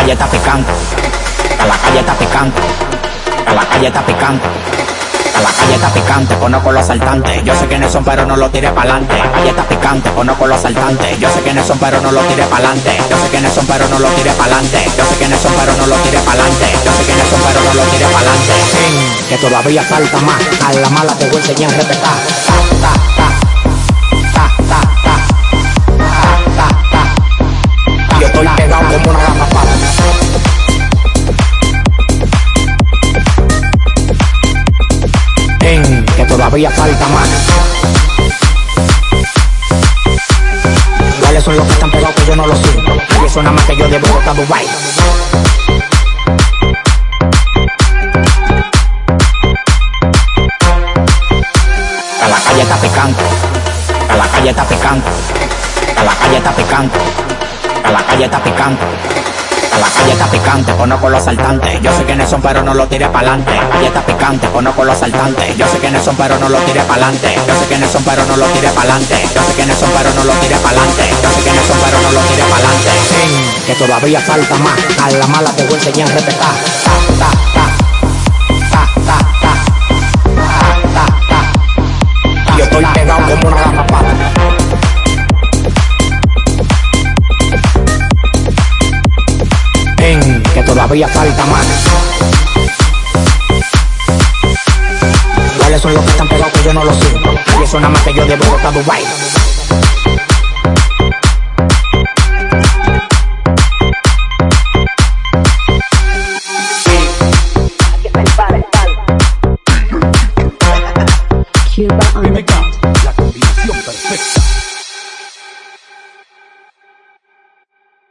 calle está picante, a la calle está picante, a la calle está picante. A la calle está picante, conozco los asaltantes. Yo sé quiénes son, pero no lo tire pa'lante. La calle está picante, conozco los asaltantes. Yo sé quiénes son, pero no lo tire pa'lante. Yo sé quiénes son, pero no lo tire pa'lante. Yo sé quiénes son, pero no lo tire pa'lante. Yo sé quiénes son, pero no lo tire pa'lante. Que todavía falta más. A la mala te voy a enseñar a respetar. Que todavía falta más. ¿Cuáles son los que están pegados que yo no lo sé? Y eso nada más que yo de Bogotá, Dubai. A la calle está picante, a la calle está picante, a la calle está picante, a la calle está picante. A la calle está picante, conozco los asaltantes. Yo sé quiénes son, pero no lo tire pa'lante. La calle está picante, conozco los asaltantes. Yo sé quiénes son, pero no lo tire pa'lante. Yo sé quiénes son, pero no lo tire pa'lante. Yo sé quiénes son, pero no lo tire pa'lante. Yo sé quiénes son, pero no lo tire pa'lante. Que todavía falta más. A la mala te voy a enseñar a respetar. Ta, ta, ta. Ta, ta, ta. Ta, ta, ta. Yo estoy pegado como una garrapata. Que todavía falta más. ¿Cuáles son los que están pegados que yo no lo sé? Y eso nada más que yo de Bogotá, Dubai. Cuba on the